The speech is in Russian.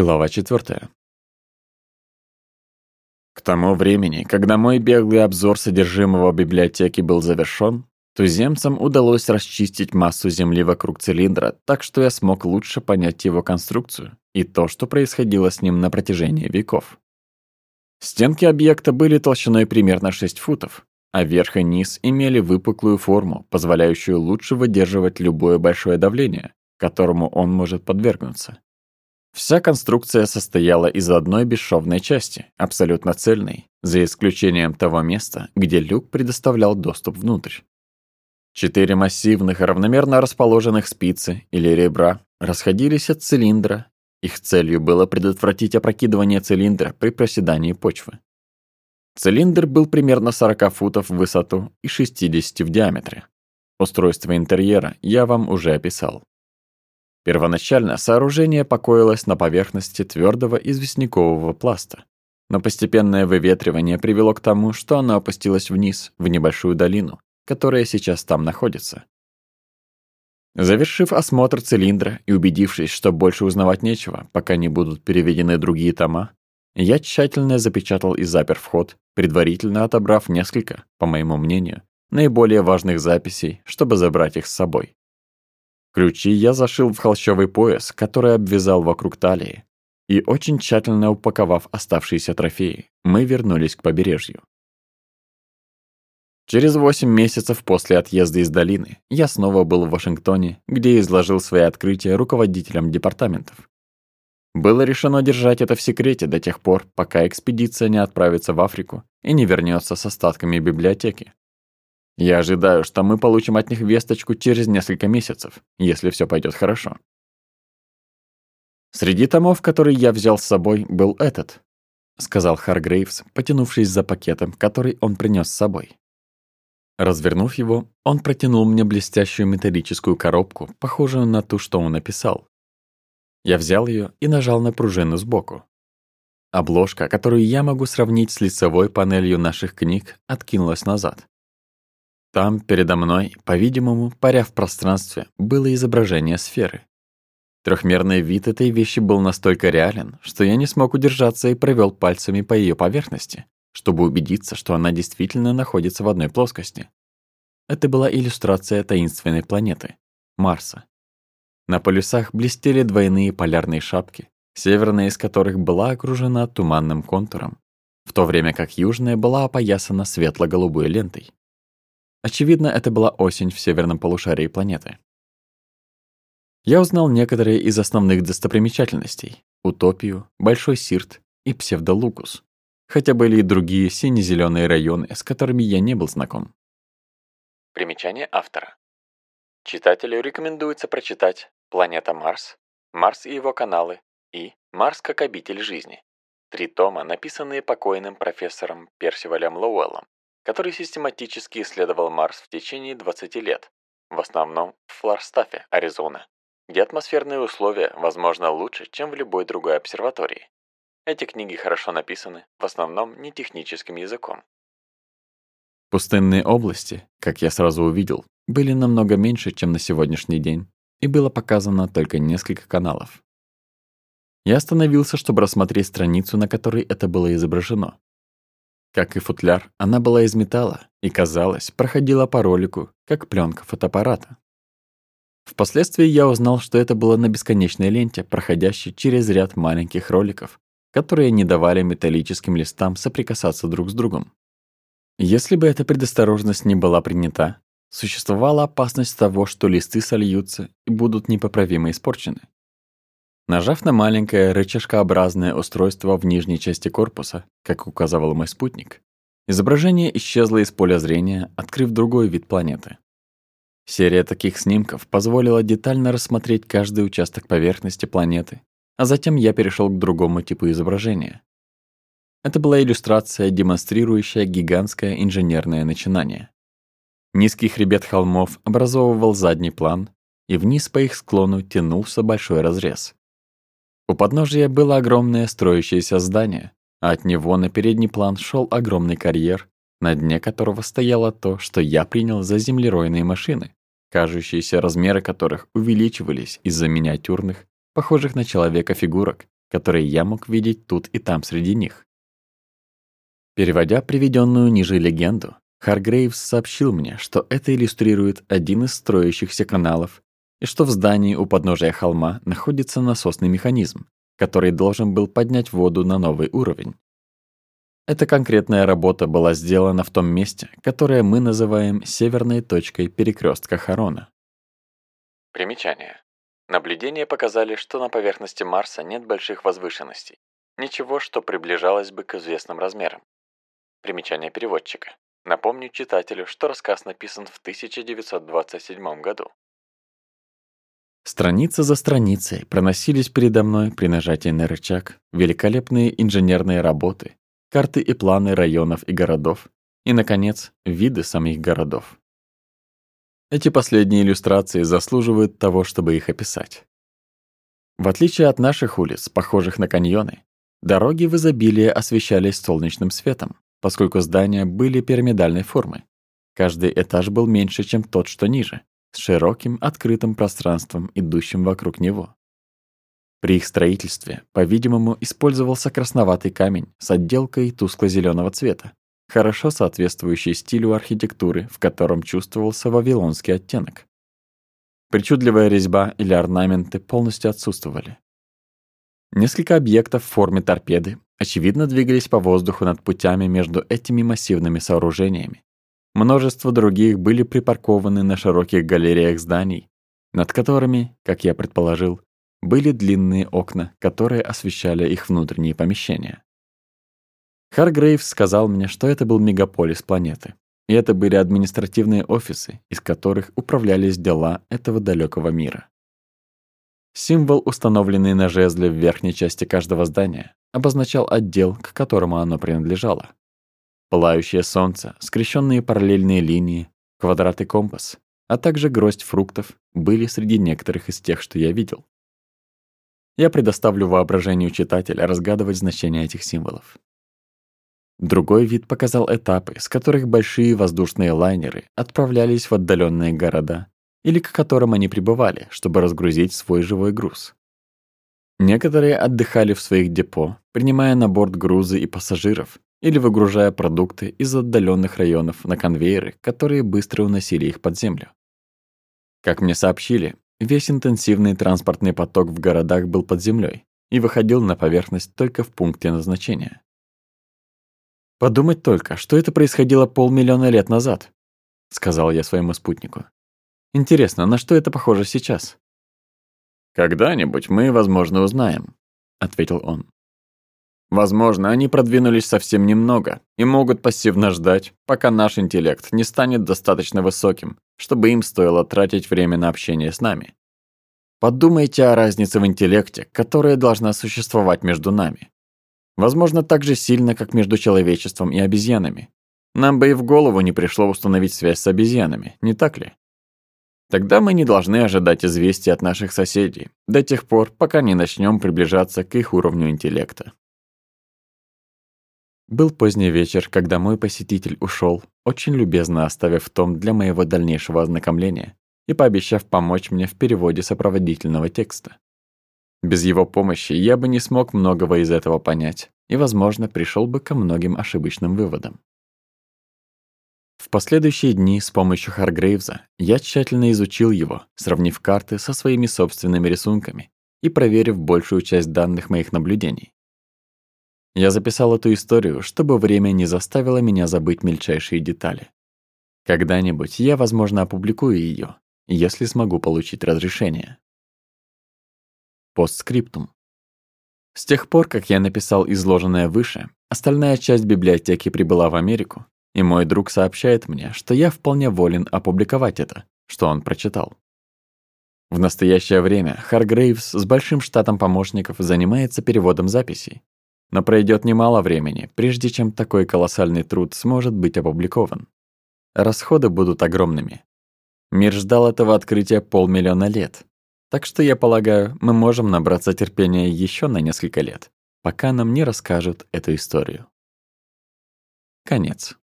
Глава четвертая. К тому времени, когда мой беглый обзор содержимого библиотеки был завершен, туземцам удалось расчистить массу земли вокруг цилиндра, так что я смог лучше понять его конструкцию и то, что происходило с ним на протяжении веков. Стенки объекта были толщиной примерно 6 футов, а верх и низ имели выпуклую форму, позволяющую лучше выдерживать любое большое давление, которому он может подвергнуться. Вся конструкция состояла из одной бесшовной части, абсолютно цельной, за исключением того места, где люк предоставлял доступ внутрь. Четыре массивных, равномерно расположенных спицы или ребра расходились от цилиндра. Их целью было предотвратить опрокидывание цилиндра при проседании почвы. Цилиндр был примерно 40 футов в высоту и 60 в диаметре. Устройство интерьера я вам уже описал. Первоначально сооружение покоилось на поверхности твердого известнякового пласта. Но постепенное выветривание привело к тому, что оно опустилось вниз, в небольшую долину, которая сейчас там находится. Завершив осмотр цилиндра и убедившись, что больше узнавать нечего, пока не будут переведены другие тома, я тщательно запечатал и запер вход, предварительно отобрав несколько, по моему мнению, наиболее важных записей, чтобы забрать их с собой. Ключи я зашил в холщовый пояс, который обвязал вокруг талии. И очень тщательно упаковав оставшиеся трофеи, мы вернулись к побережью. Через восемь месяцев после отъезда из долины я снова был в Вашингтоне, где изложил свои открытия руководителям департаментов. Было решено держать это в секрете до тех пор, пока экспедиция не отправится в Африку и не вернется с остатками библиотеки, я ожидаю, что мы получим от них весточку через несколько месяцев, если все пойдет хорошо. Среди томов, которые я взял с собой, был этот, сказал Харгрейвс, потянувшись за пакетом, который он принес с собой. Развернув его, он протянул мне блестящую металлическую коробку, похожую на ту, что он написал. Я взял ее и нажал на пружину сбоку. Обложка, которую я могу сравнить с лицевой панелью наших книг, откинулась назад. Там передо мной, по-видимому, паря в пространстве, было изображение сферы. Трехмерный вид этой вещи был настолько реален, что я не смог удержаться и провел пальцами по ее поверхности, чтобы убедиться, что она действительно находится в одной плоскости. Это была иллюстрация таинственной планеты — Марса. На полюсах блестели двойные полярные шапки, северная из которых была окружена туманным контуром, в то время как южная была опоясана светло-голубой лентой. Очевидно, это была осень в северном полушарии планеты. Я узнал некоторые из основных достопримечательностей — Утопию, Большой Сирт и Псевдолукус, хотя были и другие сине зеленые районы, с которыми я не был знаком. Примечание автора. Читателю рекомендуется прочитать «Планета Марс», «Марс и его каналы» и «Марс как обитель жизни». Три тома, написанные покойным профессором Персивалем Лоуэллом который систематически исследовал Марс в течение 20 лет, в основном в Флорстафе, Аризона, где атмосферные условия, возможно, лучше, чем в любой другой обсерватории. Эти книги хорошо написаны, в основном не техническим языком. Пустынные области, как я сразу увидел, были намного меньше, чем на сегодняшний день, и было показано только несколько каналов. Я остановился, чтобы рассмотреть страницу, на которой это было изображено, как и футляр, она была из металла и, казалось, проходила по ролику, как пленка фотоаппарата. Впоследствии я узнал, что это было на бесконечной ленте, проходящей через ряд маленьких роликов, которые не давали металлическим листам соприкасаться друг с другом. Если бы эта предосторожность не была принята, существовала опасность того, что листы сольются и будут непоправимо испорчены. Нажав на маленькое рычажкообразное устройство в нижней части корпуса, как указывал мой спутник, изображение исчезло из поля зрения, открыв другой вид планеты. Серия таких снимков позволила детально рассмотреть каждый участок поверхности планеты, а затем я перешел к другому типу изображения. Это была иллюстрация, демонстрирующая гигантское инженерное начинание. Низкий хребет холмов образовывал задний план, и вниз по их склону тянулся большой разрез. У подножия было огромное строящееся здание, а от него на передний план шел огромный карьер, на дне которого стояло то, что я принял за землеройные машины, кажущиеся размеры которых увеличивались из-за миниатюрных, похожих на человека фигурок, которые я мог видеть тут и там среди них. Переводя приведенную ниже легенду, Харгрейвс сообщил мне, что это иллюстрирует один из строящихся каналов, и что в здании у подножия холма находится насосный механизм, который должен был поднять воду на новый уровень. Эта конкретная работа была сделана в том месте, которое мы называем северной точкой перекрестка Харона. Примечание. Наблюдения показали, что на поверхности Марса нет больших возвышенностей, ничего, что приближалось бы к известным размерам. Примечание переводчика. Напомню читателю, что рассказ написан в 1927 году. Страница за страницей проносились передо мной при нажатии на рычаг великолепные инженерные работы, карты и планы районов и городов, и, наконец, виды самих городов. Эти последние иллюстрации заслуживают того, чтобы их описать. В отличие от наших улиц, похожих на каньоны, дороги в изобилии освещались солнечным светом, поскольку здания были пирамидальной формы. Каждый этаж был меньше, чем тот, что ниже, с широким открытым пространством, идущим вокруг него. При их строительстве, по-видимому, использовался красноватый камень с отделкой тускло зеленого цвета, хорошо соответствующий стилю архитектуры, в котором чувствовался вавилонский оттенок. Причудливая резьба или орнаменты полностью отсутствовали. Несколько объектов в форме торпеды, очевидно, двигались по воздуху над путями между этими массивными сооружениями, Множество других были припаркованы на широких галереях зданий, над которыми, как я предположил, были длинные окна, которые освещали их внутренние помещения. Харгрейвс сказал мне, что это был мегаполис планеты, и это были административные офисы, из которых управлялись дела этого далекого мира. Символ, установленный на жезле в верхней части каждого здания, обозначал отдел, к которому оно принадлежало пылающее солнце, скрещенные параллельные линии, квадраты компас, а также гроздь фруктов были среди некоторых из тех, что я видел. Я предоставлю воображению читателя разгадывать значение этих символов. Другой вид показал этапы, с которых большие воздушные лайнеры отправлялись в отдаленные города или к которым они прибывали, чтобы разгрузить свой живой груз. Некоторые отдыхали в своих депо, принимая на борт грузы и пассажиров, или выгружая продукты из отдаленных районов на конвейеры, которые быстро уносили их под землю. Как мне сообщили, весь интенсивный транспортный поток в городах был под землей и выходил на поверхность только в пункте назначения. «Подумать только, что это происходило полмиллиона лет назад», — сказал я своему спутнику. «Интересно, на что это похоже сейчас?» «Когда-нибудь мы, возможно, узнаем», — ответил он. Возможно, они продвинулись совсем немного и могут пассивно ждать, пока наш интеллект не станет достаточно высоким, чтобы им стоило тратить время на общение с нами. Подумайте о разнице в интеллекте, которая должна существовать между нами. Возможно, так же сильно, как между человечеством и обезьянами. Нам бы и в голову не пришло установить связь с обезьянами, не так ли? Тогда мы не должны ожидать известий от наших соседей до тех пор, пока не начнем приближаться к их уровню интеллекта. Был поздний вечер, когда мой посетитель ушел, очень любезно оставив том для моего дальнейшего ознакомления и пообещав помочь мне в переводе сопроводительного текста. Без его помощи я бы не смог многого из этого понять и, возможно, пришел бы ко многим ошибочным выводам. В последующие дни с помощью Харгрейвза я тщательно изучил его, сравнив карты со своими собственными рисунками и проверив большую часть данных моих наблюдений. Я записал эту историю, чтобы время не заставило меня забыть мельчайшие детали. Когда-нибудь я, возможно, опубликую ее, если смогу получить разрешение. Постскриптум. С тех пор, как я написал изложенное выше, остальная часть библиотеки прибыла в Америку, и мой друг сообщает мне, что я вполне волен опубликовать это, что он прочитал. В настоящее время Харгрейвс с большим штатом помощников занимается переводом записей, но пройдет немало времени, прежде чем такой колоссальный труд сможет быть опубликован. Расходы будут огромными. Мир ждал этого открытия полмиллиона лет. Так что, я полагаю, мы можем набраться терпения еще на несколько лет, пока нам не расскажут эту историю. Конец.